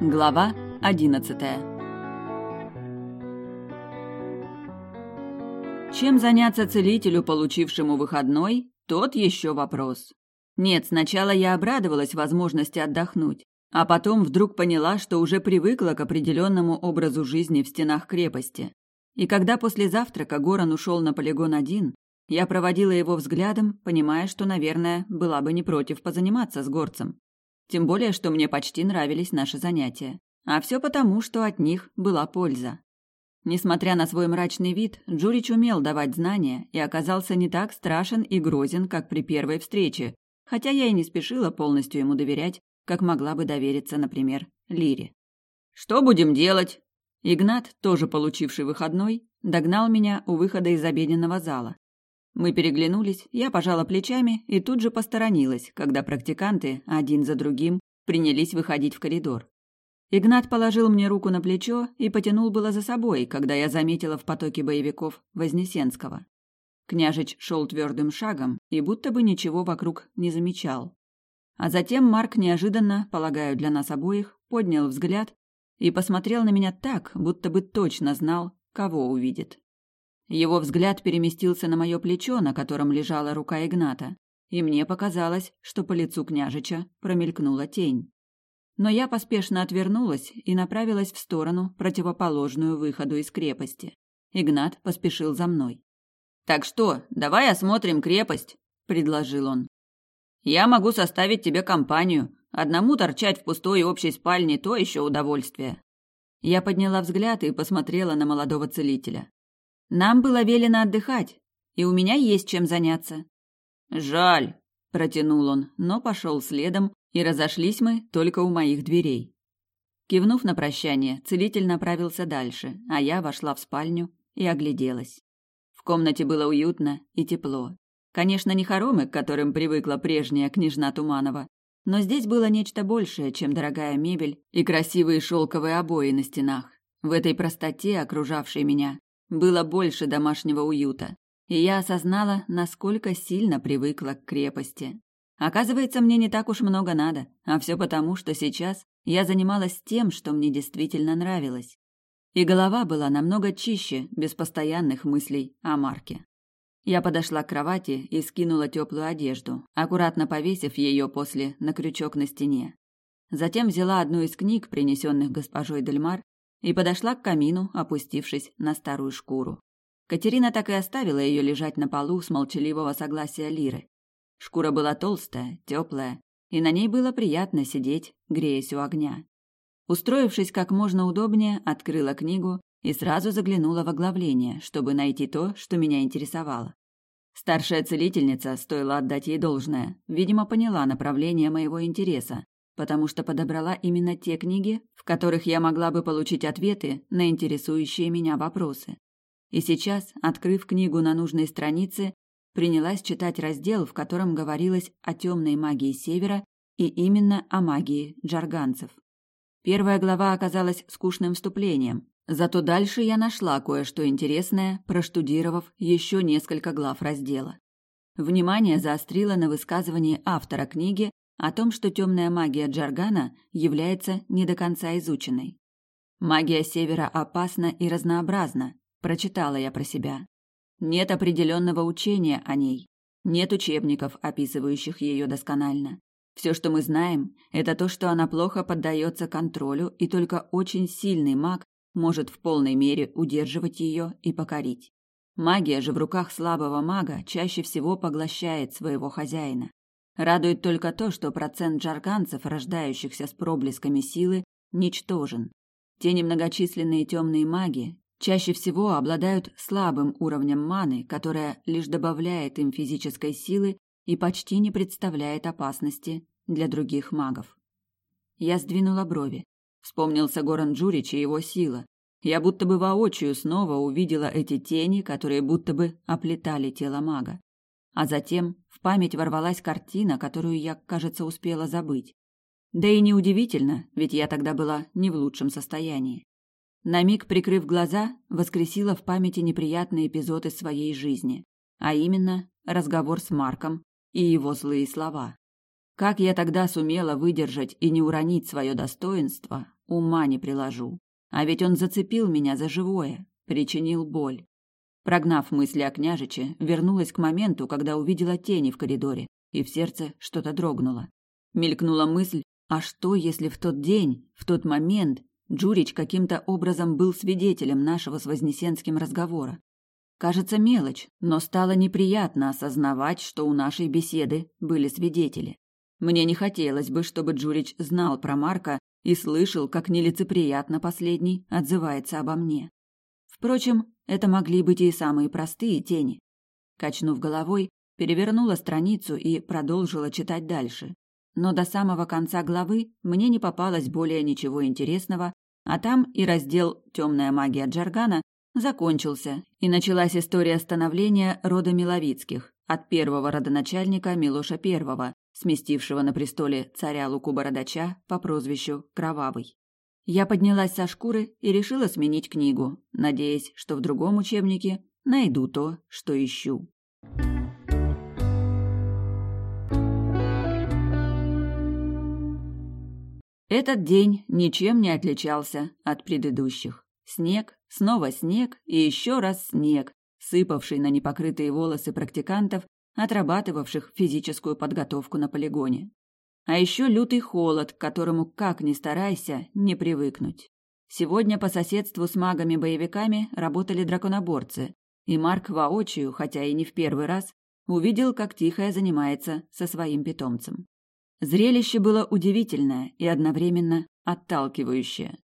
Глава одиннадцатая Чем заняться целителю, получившему выходной, тот еще вопрос. Нет, сначала я обрадовалась возможности отдохнуть, а потом вдруг поняла, что уже привыкла к определенному образу жизни в стенах крепости. И когда после завтрака Горан ушел на полигон один, я проводила его взглядом, понимая, что, наверное, была бы не против позаниматься с горцем. Тем более, что мне почти нравились наши занятия. А все потому, что от них была польза. Несмотря на свой мрачный вид, Джурич умел давать знания и оказался не так страшен и грозен, как при первой встрече, хотя я и не спешила полностью ему доверять, как могла бы довериться, например, Лире. «Что будем делать?» Игнат, тоже получивший выходной, догнал меня у выхода из обеденного зала. Мы переглянулись, я пожала плечами и тут же посторонилась, когда практиканты, один за другим, принялись выходить в коридор. Игнат положил мне руку на плечо и потянул было за собой, когда я заметила в потоке боевиков Вознесенского. Княжич шел твердым шагом и будто бы ничего вокруг не замечал. А затем Марк неожиданно, полагаю, для нас обоих, поднял взгляд и посмотрел на меня так, будто бы точно знал, кого увидит. Его взгляд переместился на мое плечо, на котором лежала рука Игната, и мне показалось, что по лицу княжича промелькнула тень. Но я поспешно отвернулась и направилась в сторону, противоположную выходу из крепости. Игнат поспешил за мной. «Так что, давай осмотрим крепость», — предложил он. «Я могу составить тебе компанию. Одному торчать в пустой общей спальне — то еще удовольствие». Я подняла взгляд и посмотрела на молодого целителя. Нам было велено отдыхать, и у меня есть чем заняться. Жаль, протянул он, но пошел следом, и разошлись мы только у моих дверей. Кивнув на прощание, целитель направился дальше, а я вошла в спальню и огляделась. В комнате было уютно и тепло. Конечно, не хоромы, к которым привыкла прежняя княжна Туманова, но здесь было нечто большее, чем дорогая мебель и красивые шелковые обои на стенах. В этой простоте, окружавшей меня, было больше домашнего уюта, и я осознала, насколько сильно привыкла к крепости. Оказывается, мне не так уж много надо, а все потому, что сейчас я занималась тем, что мне действительно нравилось. И голова была намного чище, без постоянных мыслей о Марке. Я подошла к кровати и скинула теплую одежду, аккуратно повесив ее после на крючок на стене. Затем взяла одну из книг, принесенных госпожой Дельмар, и подошла к камину, опустившись на старую шкуру. Катерина так и оставила ее лежать на полу с молчаливого согласия Лиры. Шкура была толстая, теплая, и на ней было приятно сидеть, греясь у огня. Устроившись как можно удобнее, открыла книгу и сразу заглянула в оглавление, чтобы найти то, что меня интересовало. Старшая целительница, стоило отдать ей должное, видимо, поняла направление моего интереса, потому что подобрала именно те книги, в которых я могла бы получить ответы на интересующие меня вопросы. И сейчас, открыв книгу на нужной странице, принялась читать раздел, в котором говорилось о темной магии Севера и именно о магии джарганцев. Первая глава оказалась скучным вступлением, зато дальше я нашла кое-что интересное, проштудировав еще несколько глав раздела. Внимание заострило на высказывании автора книги о том, что темная магия Джаргана является не до конца изученной. Магия Севера опасна и разнообразна, прочитала я про себя. Нет определенного учения о ней, нет учебников, описывающих ее досконально. Все, что мы знаем, это то, что она плохо поддается контролю, и только очень сильный маг может в полной мере удерживать ее и покорить. Магия же в руках слабого мага чаще всего поглощает своего хозяина. Радует только то, что процент джарганцев, рождающихся с проблесками силы, ничтожен. Те немногочисленные темные маги чаще всего обладают слабым уровнем маны, которая лишь добавляет им физической силы и почти не представляет опасности для других магов. Я сдвинула брови. Вспомнился Горан Джурич и его сила. Я будто бы воочию снова увидела эти тени, которые будто бы оплетали тело мага. А затем в память ворвалась картина, которую я, кажется, успела забыть. Да и неудивительно, ведь я тогда была не в лучшем состоянии. На миг прикрыв глаза, воскресила в памяти неприятный эпизод из своей жизни, а именно разговор с Марком и его злые слова. Как я тогда сумела выдержать и не уронить свое достоинство, Ума не приложу. А ведь он зацепил меня за живое, причинил боль. Прогнав мысли о княжиче, вернулась к моменту, когда увидела тени в коридоре, и в сердце что-то дрогнуло. Мелькнула мысль, а что, если в тот день, в тот момент, Джурич каким-то образом был свидетелем нашего с Вознесенским разговора? Кажется, мелочь, но стало неприятно осознавать, что у нашей беседы были свидетели. Мне не хотелось бы, чтобы Джурич знал про Марка и слышал, как нелицеприятно последний отзывается обо мне. Впрочем, это могли быть и самые простые тени. Качнув головой, перевернула страницу и продолжила читать дальше. Но до самого конца главы мне не попалось более ничего интересного, а там и раздел «Темная магия Джаргана» закончился, и началась история становления рода Миловицких от первого родоначальника Милоша I, сместившего на престоле царя Луку Бородача по прозвищу Кровавый. Я поднялась со шкуры и решила сменить книгу, надеясь, что в другом учебнике найду то, что ищу. Этот день ничем не отличался от предыдущих. Снег, снова снег и еще раз снег, сыпавший на непокрытые волосы практикантов отрабатывавших физическую подготовку на полигоне. А еще лютый холод, к которому, как ни старайся, не привыкнуть. Сегодня по соседству с магами-боевиками работали драконоборцы, и Марк воочию, хотя и не в первый раз, увидел, как Тихая занимается со своим питомцем. Зрелище было удивительное и одновременно отталкивающее.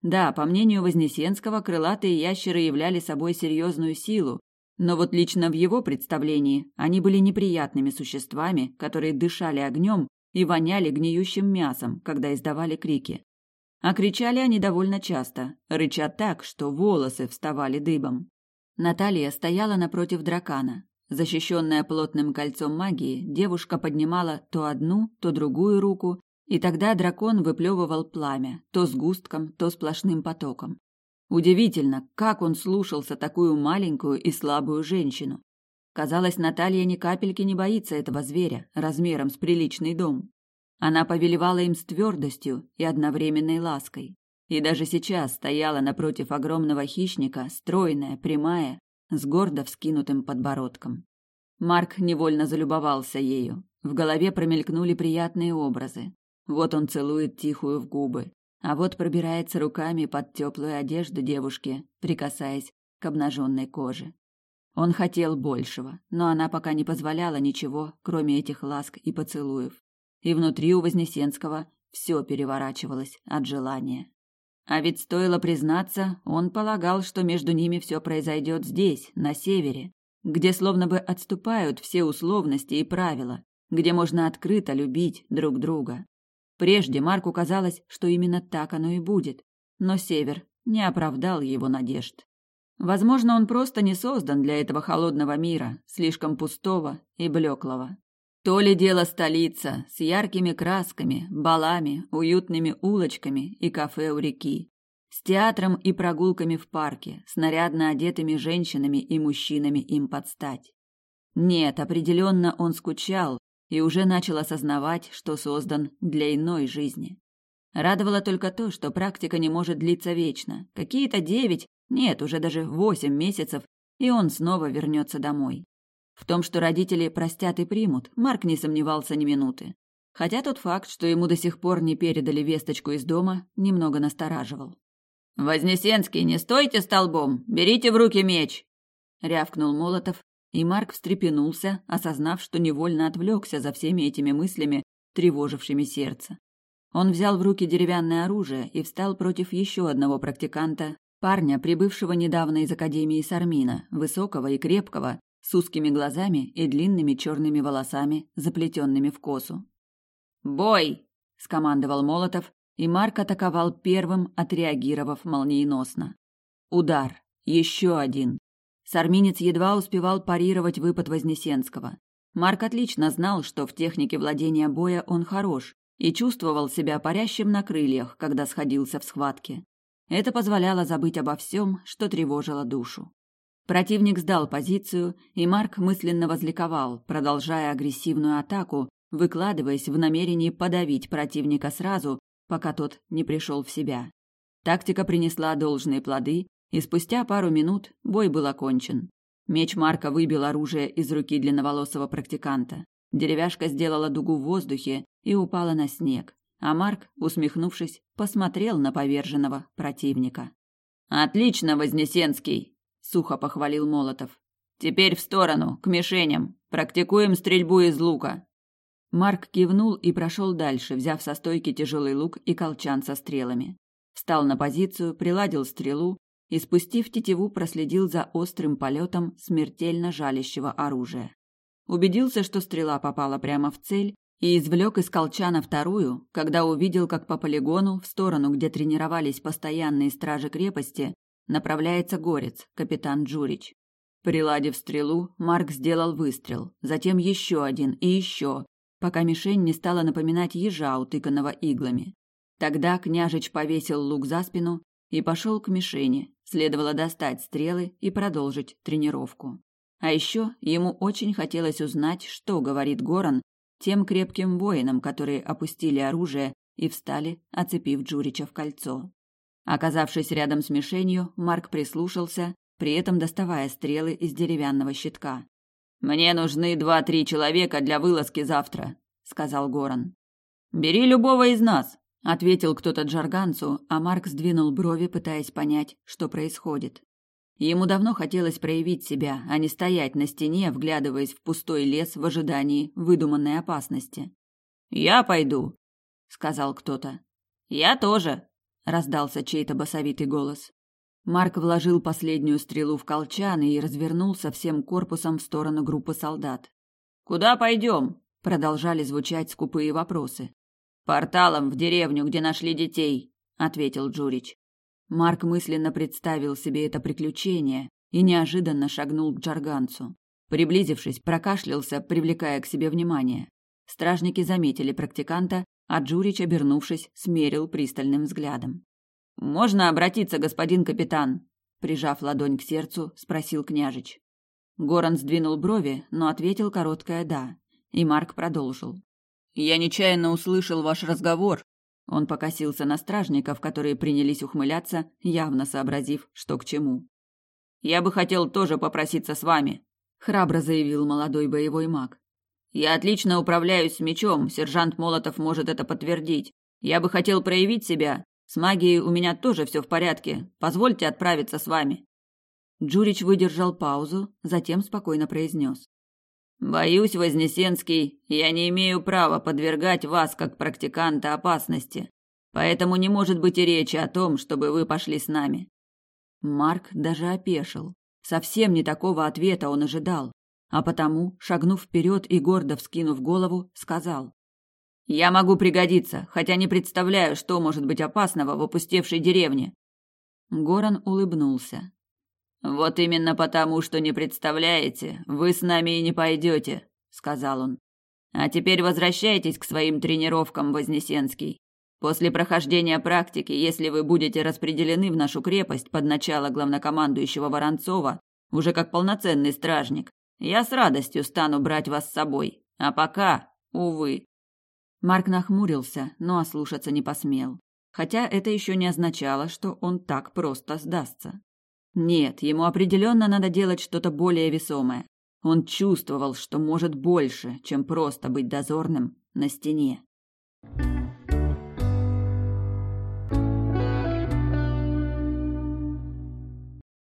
Да, по мнению Вознесенского, крылатые ящеры являли собой серьезную силу, но вот лично в его представлении они были неприятными существами, которые дышали огнем и воняли гниющим мясом, когда издавали крики. А кричали они довольно часто, рыча так, что волосы вставали дыбом. Наталья стояла напротив дракана. Защищенная плотным кольцом магии, девушка поднимала то одну, то другую руку, и тогда дракон выплевывал пламя, то с густком, то сплошным потоком. Удивительно, как он слушался такую маленькую и слабую женщину. Казалось, Наталья ни капельки не боится этого зверя, размером с приличный дом. Она повелевала им с твердостью и одновременной лаской. И даже сейчас стояла напротив огромного хищника, стройная, прямая, с гордо вскинутым подбородком. Марк невольно залюбовался ею. В голове промелькнули приятные образы. Вот он целует тихую в губы, а вот пробирается руками под теплую одежду девушки, прикасаясь к обнаженной коже. Он хотел большего, но она пока не позволяла ничего, кроме этих ласк и поцелуев. И внутри у Вознесенского все переворачивалось от желания. А ведь стоило признаться, он полагал, что между ними все произойдет здесь, на севере, где словно бы отступают все условности и правила, где можно открыто любить друг друга. Прежде Марку казалось, что именно так оно и будет, но Север не оправдал его надежд. Возможно, он просто не создан для этого холодного мира, слишком пустого и блеклого. То ли дело столица с яркими красками, балами, уютными улочками и кафе у реки, с театром и прогулками в парке, с нарядно одетыми женщинами и мужчинами им подстать. Нет, определенно он скучал и уже начал осознавать, что создан для иной жизни. Радовало только то, что практика не может длиться вечно. Какие-то девять, нет, уже даже восемь месяцев, и он снова вернется домой. В том, что родители простят и примут, Марк не сомневался ни минуты. Хотя тот факт, что ему до сих пор не передали весточку из дома, немного настораживал. «Вознесенский, не стойте столбом! Берите в руки меч!» — рявкнул Молотов, и Марк встрепенулся, осознав, что невольно отвлекся за всеми этими мыслями, тревожившими сердце. Он взял в руки деревянное оружие и встал против еще одного практиканта, парня, прибывшего недавно из Академии Сармина, высокого и крепкого, с узкими глазами и длинными черными волосами, заплетенными в косу. «Бой!» – скомандовал Молотов, и Марк атаковал первым, отреагировав молниеносно. Удар. Еще один. Сарминец едва успевал парировать выпад Вознесенского. Марк отлично знал, что в технике владения боя он хорош, и чувствовал себя парящим на крыльях, когда сходился в схватке. Это позволяло забыть обо всем, что тревожило душу. Противник сдал позицию, и Марк мысленно возликовал, продолжая агрессивную атаку, выкладываясь в намерении подавить противника сразу, пока тот не пришел в себя. Тактика принесла должные плоды, и спустя пару минут бой был окончен. Меч Марка выбил оружие из руки длинноволосого практиканта. Деревяшка сделала дугу в воздухе и упала на снег, а Марк, усмехнувшись, посмотрел на поверженного противника. «Отлично, Вознесенский!» – сухо похвалил Молотов. «Теперь в сторону, к мишеням. Практикуем стрельбу из лука». Марк кивнул и прошел дальше, взяв со стойки тяжелый лук и колчан со стрелами. Встал на позицию, приладил стрелу и, спустив тетиву, проследил за острым полетом смертельно жалящего оружия. Убедился, что стрела попала прямо в цель, и извлек из колчана вторую, когда увидел, как по полигону, в сторону, где тренировались постоянные стражи крепости, направляется горец, капитан Джурич. Приладив стрелу, Марк сделал выстрел, затем еще один и еще, пока мишень не стала напоминать ежа, утыканного иглами. Тогда княжич повесил лук за спину и пошел к мишени. Следовало достать стрелы и продолжить тренировку. А еще ему очень хотелось узнать, что говорит Горан тем крепким воинам, которые опустили оружие и встали, оцепив Джурича в кольцо. Оказавшись рядом с мишенью, Марк прислушался, при этом доставая стрелы из деревянного щитка. «Мне нужны два-три человека для вылазки завтра», — сказал Горан. «Бери любого из нас», — ответил кто-то Джарганцу, а Марк сдвинул брови, пытаясь понять, что происходит. Ему давно хотелось проявить себя, а не стоять на стене, вглядываясь в пустой лес в ожидании выдуманной опасности. «Я пойду», — сказал кто-то. «Я тоже», — раздался чей-то басовитый голос. Марк вложил последнюю стрелу в колчан и развернулся всем корпусом в сторону группы солдат. «Куда пойдем?» — продолжали звучать скупые вопросы. «Порталом в деревню, где нашли детей», — ответил Джурич. Марк мысленно представил себе это приключение и неожиданно шагнул к Джарганцу. Приблизившись, прокашлялся, привлекая к себе внимание. Стражники заметили практиканта, а Джурич, обернувшись, смерил пристальным взглядом. «Можно обратиться, господин капитан?» Прижав ладонь к сердцу, спросил княжич. Горан сдвинул брови, но ответил короткое «да», и Марк продолжил. «Я нечаянно услышал ваш разговор он покосился на стражников, которые принялись ухмыляться, явно сообразив, что к чему. «Я бы хотел тоже попроситься с вами», — храбро заявил молодой боевой маг. «Я отлично управляюсь с мечом, сержант Молотов может это подтвердить. Я бы хотел проявить себя. С магией у меня тоже все в порядке. Позвольте отправиться с вами». Джурич выдержал паузу, затем спокойно произнес. Боюсь, Вознесенский, я не имею права подвергать вас как практиканта опасности. Поэтому не может быть и речи о том, чтобы вы пошли с нами. Марк даже опешил. Совсем не такого ответа он ожидал, а потому, шагнув вперед и гордо вскинув голову, сказал: "Я могу пригодиться, хотя не представляю, что может быть опасного в опустевшей деревне". Горан улыбнулся. Вот именно потому, что не представляете, вы с нами и не пойдете, сказал он. А теперь возвращайтесь к своим тренировкам, Вознесенский. После прохождения практики, если вы будете распределены в нашу крепость под начало главнокомандующего Воронцова, уже как полноценный стражник, я с радостью стану брать вас с собой. А пока, увы. Марк нахмурился, но ослушаться не посмел. Хотя это еще не означало, что он так просто сдастся. Нет, ему определенно надо делать что-то более весомое. Он чувствовал, что может больше, чем просто быть дозорным на стене.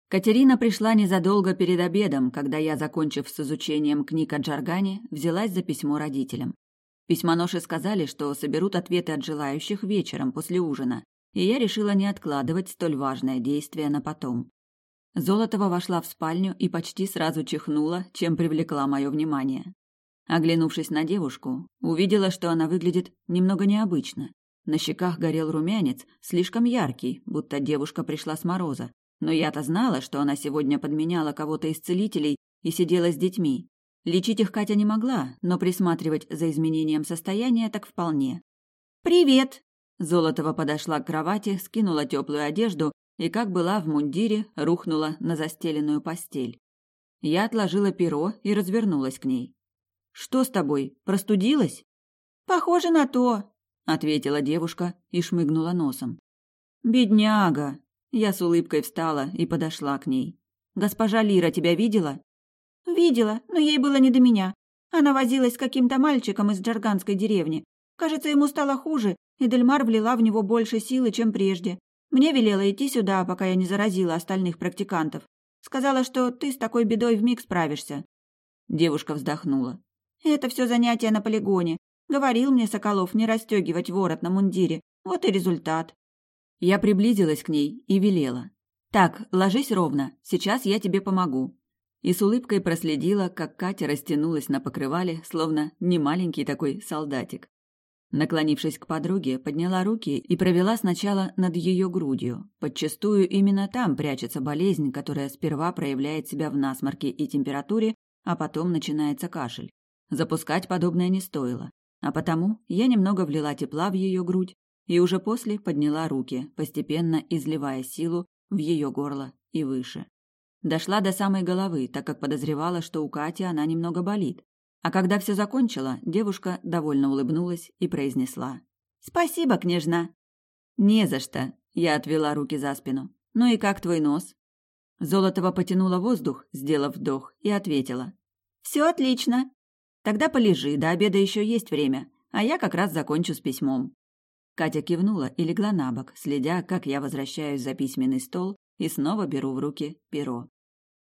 Катерина пришла незадолго перед обедом, когда я, закончив с изучением книг о Джаргане, взялась за письмо родителям. Письмоноши сказали, что соберут ответы от желающих вечером после ужина, и я решила не откладывать столь важное действие на потом. Золотова вошла в спальню и почти сразу чихнула, чем привлекла мое внимание. Оглянувшись на девушку, увидела, что она выглядит немного необычно. На щеках горел румянец, слишком яркий, будто девушка пришла с мороза. Но я-то знала, что она сегодня подменяла кого-то из целителей и сидела с детьми. Лечить их Катя не могла, но присматривать за изменением состояния так вполне. «Привет!» Золотова подошла к кровати, скинула теплую одежду и, как была в мундире, рухнула на застеленную постель. Я отложила перо и развернулась к ней. «Что с тобой? Простудилась?» «Похоже на то». — ответила девушка и шмыгнула носом. «Бедняга!» Я с улыбкой встала и подошла к ней. «Госпожа Лира тебя видела?» «Видела, но ей было не до меня. Она возилась с каким-то мальчиком из джарганской деревни. Кажется, ему стало хуже, и Дельмар влила в него больше силы, чем прежде. Мне велела идти сюда, пока я не заразила остальных практикантов. Сказала, что ты с такой бедой вмиг справишься. Девушка вздохнула. Это все занятие на полигоне. Говорил мне Соколов не расстегивать ворот на мундире. Вот и результат. Я приблизилась к ней и велела. «Так, ложись ровно, сейчас я тебе помогу». И с улыбкой проследила, как Катя растянулась на покрывале, словно немаленький такой солдатик. Наклонившись к подруге, подняла руки и провела сначала над ее грудью. Подчастую именно там прячется болезнь, которая сперва проявляет себя в насморке и температуре, а потом начинается кашель. Запускать подобное не стоило, а потому я немного влила тепла в ее грудь и уже после подняла руки, постепенно изливая силу в ее горло и выше. Дошла до самой головы, так как подозревала, что у Кати она немного болит. А когда все закончила, девушка довольно улыбнулась и произнесла. «Спасибо, княжна!» «Не за что!» – я отвела руки за спину. «Ну и как твой нос?» Золотова потянула воздух, сделав вдох, и ответила. «Все отлично!» «Тогда полежи, до обеда еще есть время, а я как раз закончу с письмом». Катя кивнула и легла на бок, следя, как я возвращаюсь за письменный стол и снова беру в руки перо.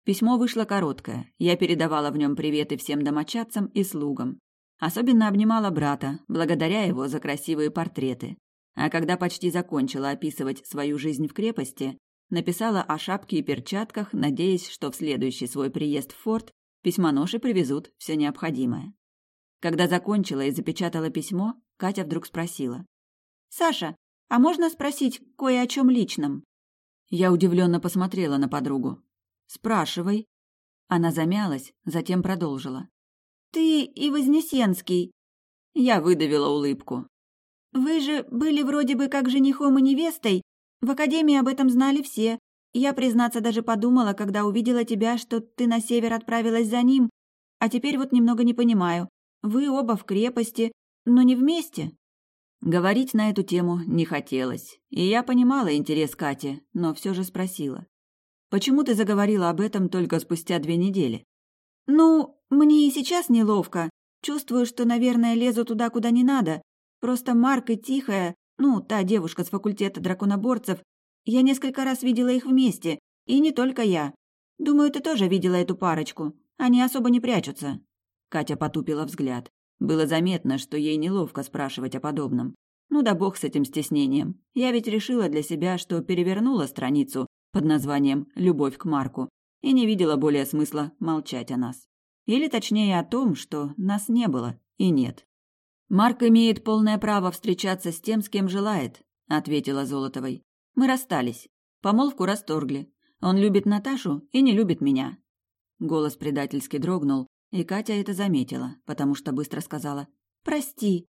Письмо вышло короткое. Я передавала в нем приветы всем домочадцам и слугам. Особенно обнимала брата, благодаря его за красивые портреты. А когда почти закончила описывать свою жизнь в крепости, написала о шапке и перчатках, надеясь, что в следующий свой приезд в форт письмоноши привезут все необходимое. Когда закончила и запечатала письмо, Катя вдруг спросила. «Саша, а можно спросить кое о чем личном?» Я удивленно посмотрела на подругу. Спрашивай. Она замялась, затем продолжила. Ты и Вознесенский. Я выдавила улыбку. Вы же были вроде бы как женихом и невестой. В академии об этом знали все. Я, признаться, даже подумала, когда увидела тебя, что ты на север отправилась за ним. А теперь вот немного не понимаю. Вы оба в крепости, но не вместе. Говорить на эту тему не хотелось, и я понимала интерес Кати, но все же спросила. Почему ты заговорила об этом только спустя две недели? Ну, мне и сейчас неловко. Чувствую, что, наверное, лезу туда, куда не надо. Просто Марк и Тихая, ну, та девушка с факультета драконоборцев, я несколько раз видела их вместе, и не только я. Думаю, ты тоже видела эту парочку. Они особо не прячутся. Катя потупила взгляд. Было заметно, что ей неловко спрашивать о подобном. Ну да бог с этим стеснением. Я ведь решила для себя, что перевернула страницу под названием «Любовь к Марку» и не видела более смысла молчать о нас. Или точнее о том, что нас не было и нет. «Марк имеет полное право встречаться с тем, с кем желает», — ответила Золотовой. «Мы расстались. Помолвку расторгли. Он любит Наташу и не любит меня». Голос предательски дрогнул, и Катя это заметила, потому что быстро сказала «Прости».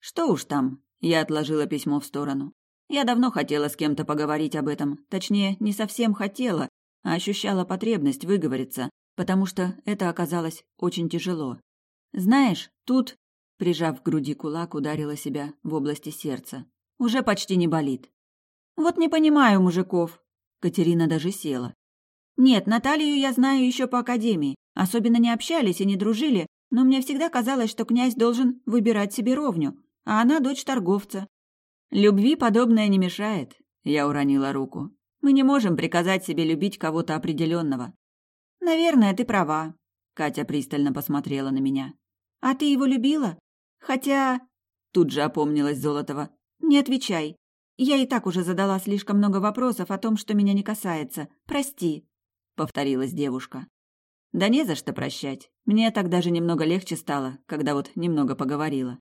«Что уж там?» Я отложила письмо в сторону. Я давно хотела с кем-то поговорить об этом, точнее, не совсем хотела, а ощущала потребность выговориться, потому что это оказалось очень тяжело. Знаешь, тут, прижав к груди кулак, ударила себя в области сердца. Уже почти не болит. Вот не понимаю мужиков. Катерина даже села. Нет, Наталью я знаю еще по академии. Особенно не общались и не дружили, но мне всегда казалось, что князь должен выбирать себе ровню, а она дочь торговца. Любви подобное не мешает, я уронила руку. Мы не можем приказать себе любить кого-то определенного. Наверное, ты права. Катя пристально посмотрела на меня. А ты его любила? Хотя... Тут же опомнилась Золотова. Не отвечай. Я и так уже задала слишком много вопросов о том, что меня не касается. Прости. Повторилась девушка. Да не за что прощать. Мне так даже немного легче стало, когда вот немного поговорила.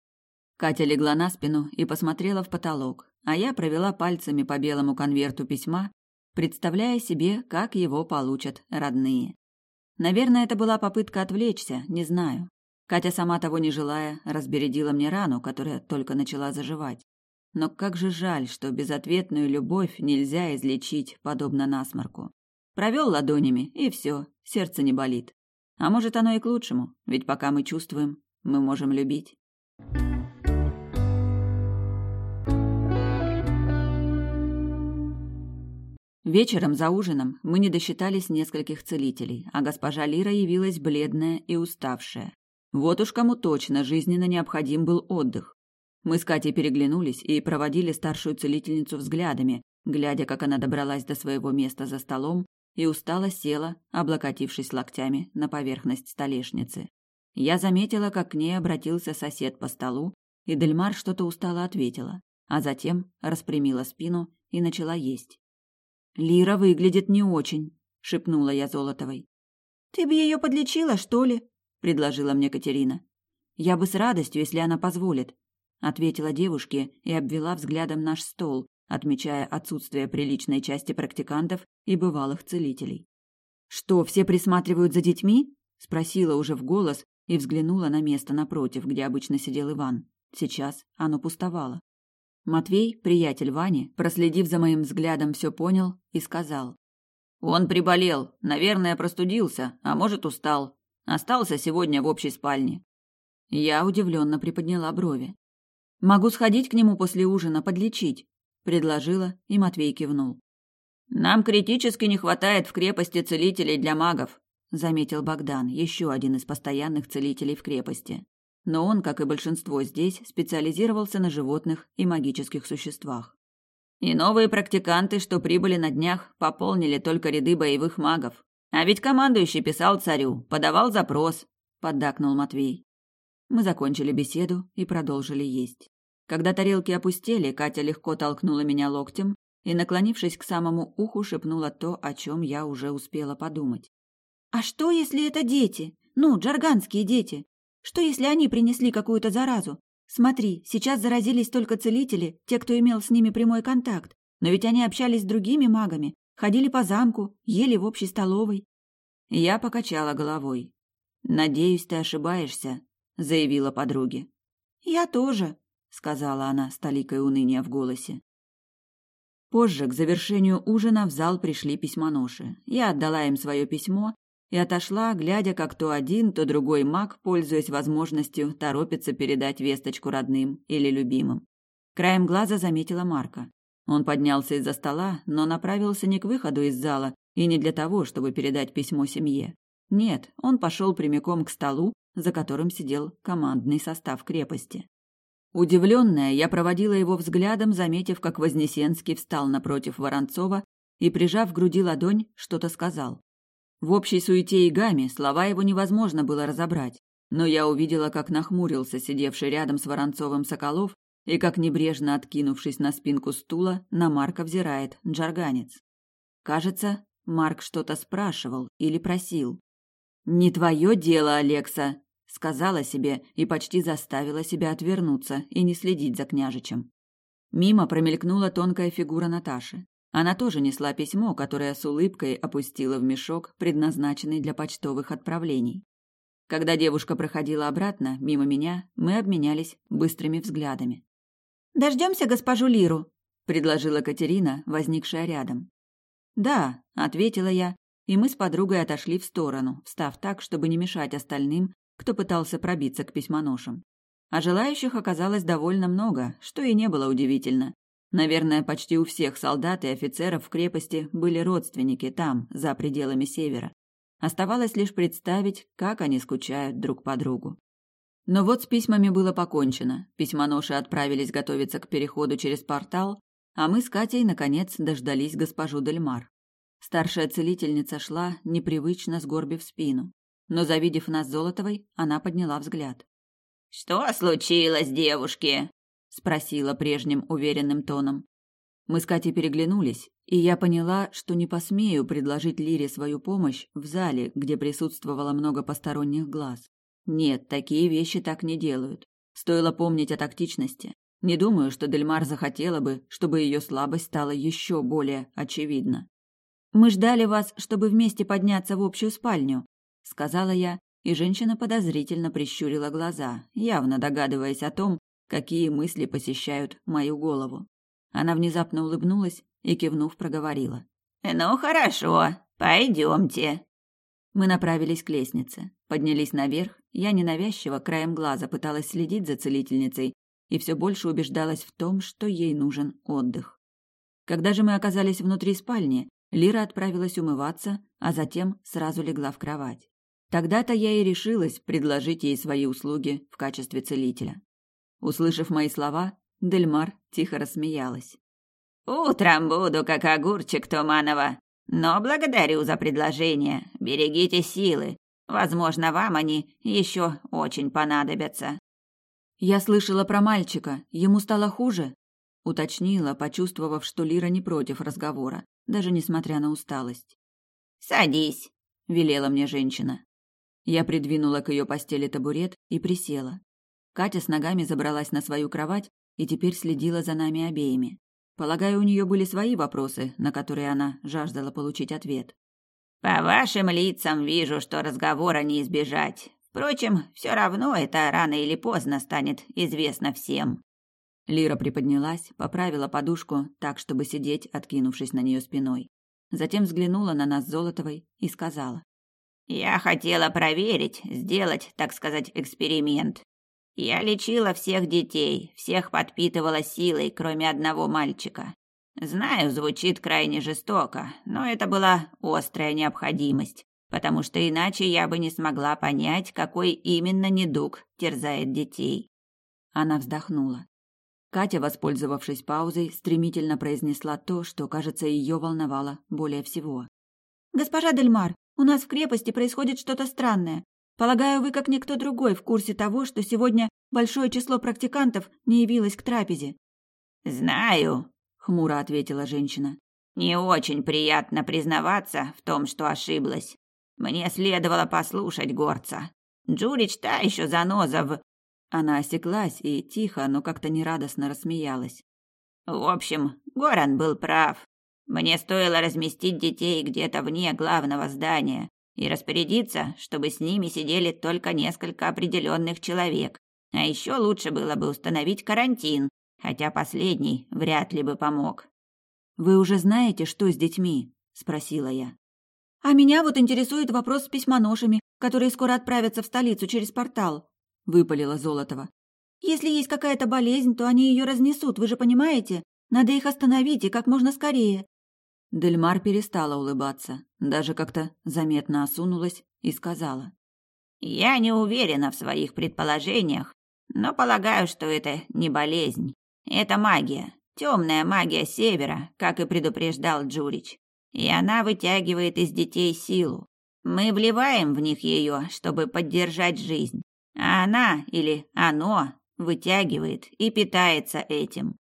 Катя легла на спину и посмотрела в потолок, а я провела пальцами по белому конверту письма, представляя себе, как его получат родные. Наверное, это была попытка отвлечься, не знаю. Катя, сама того не желая, разбередила мне рану, которая только начала заживать. Но как же жаль, что безответную любовь нельзя излечить, подобно насморку. Провел ладонями, и все, сердце не болит. А может, оно и к лучшему, ведь пока мы чувствуем, мы можем любить. Вечером за ужином мы не досчитались нескольких целителей, а госпожа Лира явилась бледная и уставшая. Вот уж кому точно жизненно необходим был отдых. Мы с Катей переглянулись и проводили старшую целительницу взглядами, глядя, как она добралась до своего места за столом и устало села, облокотившись локтями на поверхность столешницы. Я заметила, как к ней обратился сосед по столу, и Дельмар что-то устало ответила, а затем распрямила спину и начала есть. «Лира выглядит не очень», — шепнула я Золотовой. «Ты бы ее подлечила, что ли?» — предложила мне Катерина. «Я бы с радостью, если она позволит», — ответила девушке и обвела взглядом наш стол, отмечая отсутствие приличной части практикантов и бывалых целителей. «Что, все присматривают за детьми?» – спросила уже в голос и взглянула на место напротив, где обычно сидел Иван. Сейчас оно пустовало. Матвей, приятель Вани, проследив за моим взглядом, все понял и сказал. «Он приболел, наверное, простудился, а может, устал. Остался сегодня в общей спальне». Я удивленно приподняла брови. «Могу сходить к нему после ужина, подлечить», предложила, и Матвей кивнул. Нам критически не хватает в крепости целителей для магов, заметил Богдан, еще один из постоянных целителей в крепости. Но он, как и большинство здесь, специализировался на животных и магических существах. И новые практиканты, что прибыли на днях, пополнили только ряды боевых магов. А ведь командующий писал царю, подавал запрос, поддакнул Матвей. Мы закончили беседу и продолжили есть. Когда тарелки опустели, Катя легко толкнула меня локтем и, наклонившись к самому уху, шепнула то, о чем я уже успела подумать. «А что, если это дети? Ну, джарганские дети? Что, если они принесли какую-то заразу? Смотри, сейчас заразились только целители, те, кто имел с ними прямой контакт. Но ведь они общались с другими магами, ходили по замку, ели в общей столовой». Я покачала головой. «Надеюсь, ты ошибаешься», — заявила подруге. «Я тоже», сказала она с толикой уныния в голосе. Позже, к завершению ужина, в зал пришли письмоноши. Я отдала им свое письмо и отошла, глядя, как то один, то другой маг, пользуясь возможностью, торопится передать весточку родным или любимым. Краем глаза заметила Марка. Он поднялся из-за стола, но направился не к выходу из зала и не для того, чтобы передать письмо семье. Нет, он пошел прямиком к столу, за которым сидел командный состав крепости. Удивленная, я проводила его взглядом, заметив, как Вознесенский встал напротив Воронцова и, прижав к груди ладонь, что-то сказал. В общей суете и гамме слова его невозможно было разобрать, но я увидела, как нахмурился сидевший рядом с Воронцовым Соколов и как небрежно откинувшись на спинку стула, на Марка взирает джарганец. Кажется, Марк что-то спрашивал или просил. «Не твое дело, Алекса!» сказала себе и почти заставила себя отвернуться и не следить за княжичем. Мимо промелькнула тонкая фигура Наташи. Она тоже несла письмо, которое с улыбкой опустила в мешок, предназначенный для почтовых отправлений. Когда девушка проходила обратно, мимо меня, мы обменялись быстрыми взглядами. «Дождемся госпожу Лиру», — предложила Катерина, возникшая рядом. «Да», — ответила я, и мы с подругой отошли в сторону, встав так, чтобы не мешать остальным кто пытался пробиться к письмоношам. А желающих оказалось довольно много, что и не было удивительно. Наверное, почти у всех солдат и офицеров в крепости были родственники там, за пределами севера. Оставалось лишь представить, как они скучают друг по другу. Но вот с письмами было покончено. Письмоноши отправились готовиться к переходу через портал, а мы с Катей, наконец, дождались госпожу Дельмар. Старшая целительница шла, непривычно сгорбив спину но, завидев нас Золотовой, она подняла взгляд. «Что случилось, девушки?» — спросила прежним уверенным тоном. Мы с Катей переглянулись, и я поняла, что не посмею предложить Лире свою помощь в зале, где присутствовало много посторонних глаз. Нет, такие вещи так не делают. Стоило помнить о тактичности. Не думаю, что Дельмар захотела бы, чтобы ее слабость стала еще более очевидна. «Мы ждали вас, чтобы вместе подняться в общую спальню», сказала я, и женщина подозрительно прищурила глаза, явно догадываясь о том, какие мысли посещают мою голову. Она внезапно улыбнулась и, кивнув, проговорила. «Ну, хорошо, пойдемте». Мы направились к лестнице, поднялись наверх, я ненавязчиво краем глаза пыталась следить за целительницей и все больше убеждалась в том, что ей нужен отдых. Когда же мы оказались внутри спальни, Лира отправилась умываться, а затем сразу легла в кровать. Тогда-то я и решилась предложить ей свои услуги в качестве целителя. Услышав мои слова, Дельмар тихо рассмеялась. «Утром буду, как огурчик Туманова, но благодарю за предложение. Берегите силы. Возможно, вам они еще очень понадобятся». «Я слышала про мальчика. Ему стало хуже?» Уточнила, почувствовав, что Лира не против разговора, даже несмотря на усталость. «Садись», — велела мне женщина. Я придвинула к ее постели табурет и присела. Катя с ногами забралась на свою кровать и теперь следила за нами обеими. Полагаю, у нее были свои вопросы, на которые она жаждала получить ответ. По вашим лицам вижу, что разговора не избежать. Впрочем, все равно это рано или поздно станет известно всем. Лира приподнялась, поправила подушку так, чтобы сидеть, откинувшись на нее спиной. Затем взглянула на нас Золотовой и сказала: "Я хотела проверить, сделать, так сказать, эксперимент. Я лечила всех детей, всех подпитывала силой, кроме одного мальчика. Знаю, звучит крайне жестоко, но это была острая необходимость, потому что иначе я бы не смогла понять, какой именно недуг терзает детей. Она вздохнула. Катя, воспользовавшись паузой, стремительно произнесла то, что, кажется, ее волновало более всего. «Госпожа Дельмар, у нас в крепости происходит что-то странное. Полагаю, вы, как никто другой, в курсе того, что сегодня большое число практикантов не явилось к трапезе. Знаю, хмуро ответила женщина. Не очень приятно признаваться в том, что ошиблась. Мне следовало послушать горца. Джурич та еще заноза в... Она осеклась и тихо, но как-то нерадостно рассмеялась. В общем, Горан был прав. Мне стоило разместить детей где-то вне главного здания, и распорядиться, чтобы с ними сидели только несколько определенных человек. А еще лучше было бы установить карантин, хотя последний вряд ли бы помог. Вы уже знаете, что с детьми? спросила я. А меня вот интересует вопрос с письмоношами, которые скоро отправятся в столицу через портал, выпалила Золотова. Если есть какая-то болезнь, то они ее разнесут, вы же понимаете? Надо их остановить и как можно скорее. Дельмар перестала улыбаться, даже как-то заметно осунулась и сказала. «Я не уверена в своих предположениях, но полагаю, что это не болезнь. Это магия, темная магия Севера, как и предупреждал Джурич. И она вытягивает из детей силу. Мы вливаем в них ее, чтобы поддержать жизнь. А она или оно вытягивает и питается этим.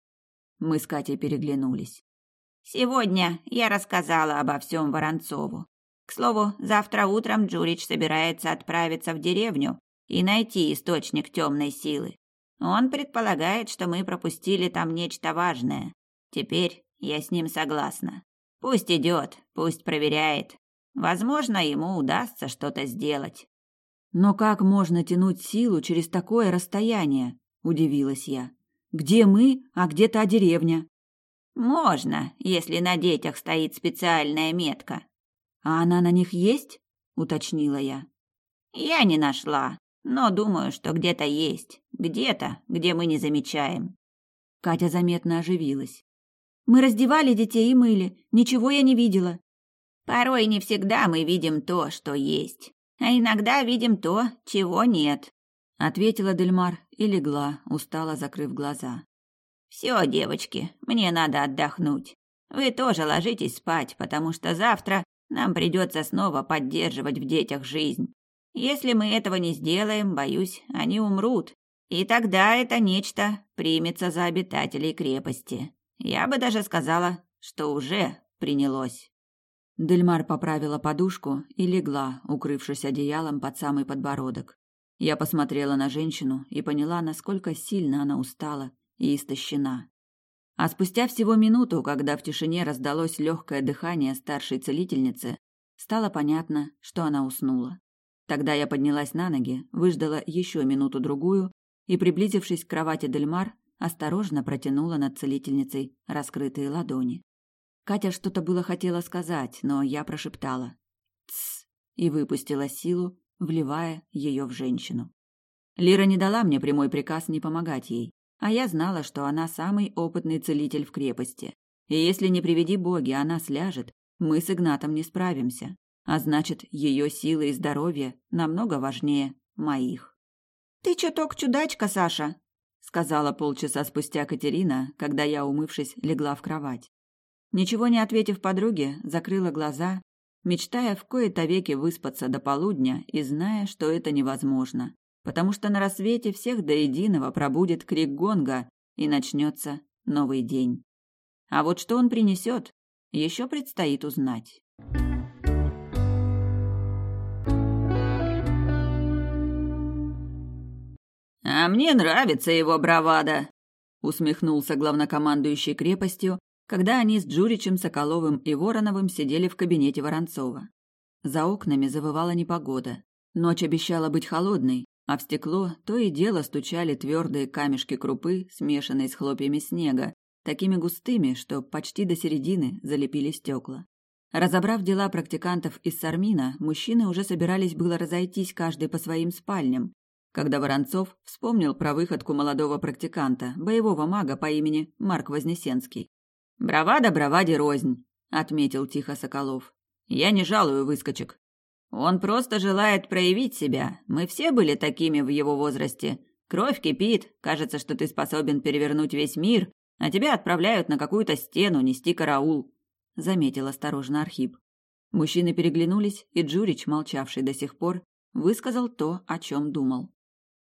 Мы с Катей переглянулись. Сегодня я рассказала обо всем Воронцову. К слову, завтра утром Джурич собирается отправиться в деревню и найти источник темной силы. Он предполагает, что мы пропустили там нечто важное. Теперь я с ним согласна. Пусть идет, пусть проверяет. Возможно, ему удастся что-то сделать. Но как можно тянуть силу через такое расстояние? удивилась я. Где мы, а где та деревня? Можно, если на детях стоит специальная метка. А она на них есть? уточнила я. Я не нашла, но думаю, что где-то есть, где-то, где мы не замечаем. Катя заметно оживилась. Мы раздевали детей и мыли, ничего я не видела. Порой не всегда мы видим то, что есть, а иногда видим то, чего нет, ответила Дельмар и легла, устало закрыв глаза. Все, девочки, мне надо отдохнуть. Вы тоже ложитесь спать, потому что завтра нам придется снова поддерживать в детях жизнь. Если мы этого не сделаем, боюсь, они умрут. И тогда это нечто примется за обитателей крепости. Я бы даже сказала, что уже принялось. Дельмар поправила подушку и легла, укрывшись одеялом под самый подбородок. Я посмотрела на женщину и поняла, насколько сильно она устала и истощена. А спустя всего минуту, когда в тишине раздалось легкое дыхание старшей целительницы, стало понятно, что она уснула. Тогда я поднялась на ноги, выждала еще минуту-другую и, приблизившись к кровати Дельмар, осторожно протянула над целительницей раскрытые ладони. Катя что-то было хотела сказать, но я прошептала «Тсс» и выпустила силу, вливая ее в женщину. Лира не дала мне прямой приказ не помогать ей, а я знала, что она самый опытный целитель в крепости. И если не приведи боги, она сляжет, мы с Игнатом не справимся. А значит, ее силы и здоровье намного важнее моих. «Ты чуток чудачка, Саша», — сказала полчаса спустя Катерина, когда я, умывшись, легла в кровать. Ничего не ответив подруге, закрыла глаза, мечтая в кои-то веки выспаться до полудня и зная, что это невозможно, потому что на рассвете всех до единого пробудет крик гонга и начнется новый день. А вот что он принесет, еще предстоит узнать. «А мне нравится его бравада», — усмехнулся главнокомандующий крепостью, когда они с Джуричем, Соколовым и Вороновым сидели в кабинете Воронцова. За окнами завывала непогода. Ночь обещала быть холодной, а в стекло то и дело стучали твердые камешки крупы, смешанные с хлопьями снега, такими густыми, что почти до середины залепили стекла. Разобрав дела практикантов из Сармина, мужчины уже собирались было разойтись каждый по своим спальням, когда Воронцов вспомнил про выходку молодого практиканта, боевого мага по имени Марк Вознесенский. «Бравада браваде рознь», — отметил тихо Соколов. «Я не жалую выскочек. Он просто желает проявить себя. Мы все были такими в его возрасте. Кровь кипит, кажется, что ты способен перевернуть весь мир, а тебя отправляют на какую-то стену нести караул», — заметил осторожно Архип. Мужчины переглянулись, и Джурич, молчавший до сих пор, высказал то, о чем думал.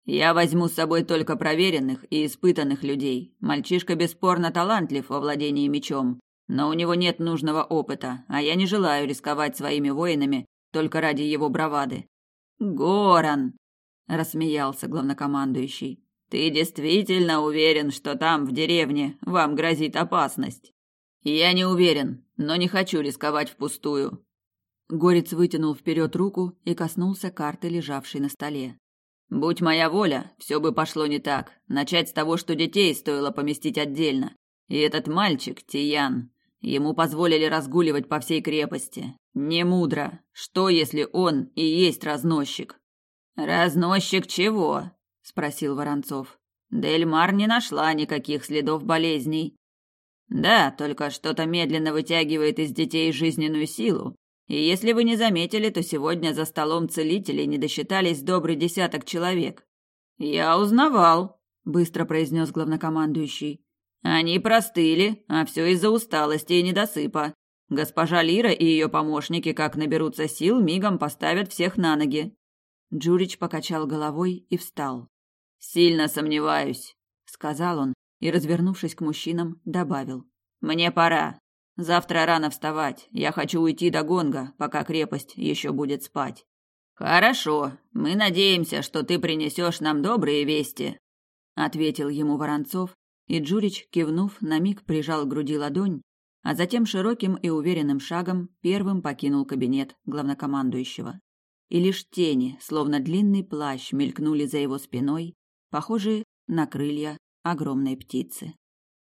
Я возьму с собой только проверенных и испытанных людей. Мальчишка бесспорно талантлив во владении мечом, но у него нет нужного опыта, а я не желаю рисковать своими воинами только ради его бравады. Горан, рассмеялся главнокомандующий. Ты действительно уверен, что там в деревне вам грозит опасность? Я не уверен, но не хочу рисковать впустую. Горец вытянул вперед руку и коснулся карты, лежавшей на столе. Будь моя воля, все бы пошло не так. Начать с того, что детей стоило поместить отдельно. И этот мальчик, Тиян, ему позволили разгуливать по всей крепости. Не мудро. Что, если он и есть разносчик? Разносчик чего? спросил Воронцов. Дельмар не нашла никаких следов болезней. Да, только что-то медленно вытягивает из детей жизненную силу, и если вы не заметили, то сегодня за столом целителей не досчитались добрый десяток человек. Я узнавал, быстро произнес главнокомандующий. Они простыли, а все из-за усталости и недосыпа. Госпожа Лира и ее помощники, как наберутся сил, мигом поставят всех на ноги. Джурич покачал головой и встал. Сильно сомневаюсь, сказал он и, развернувшись к мужчинам, добавил: Мне пора. Завтра рано вставать. Я хочу уйти до гонга, пока крепость еще будет спать. Хорошо. Мы надеемся, что ты принесешь нам добрые вести, ответил ему Воронцов, и Джурич, кивнув, на миг прижал к груди ладонь, а затем широким и уверенным шагом первым покинул кабинет главнокомандующего. И лишь тени, словно длинный плащ, мелькнули за его спиной, похожие на крылья огромной птицы.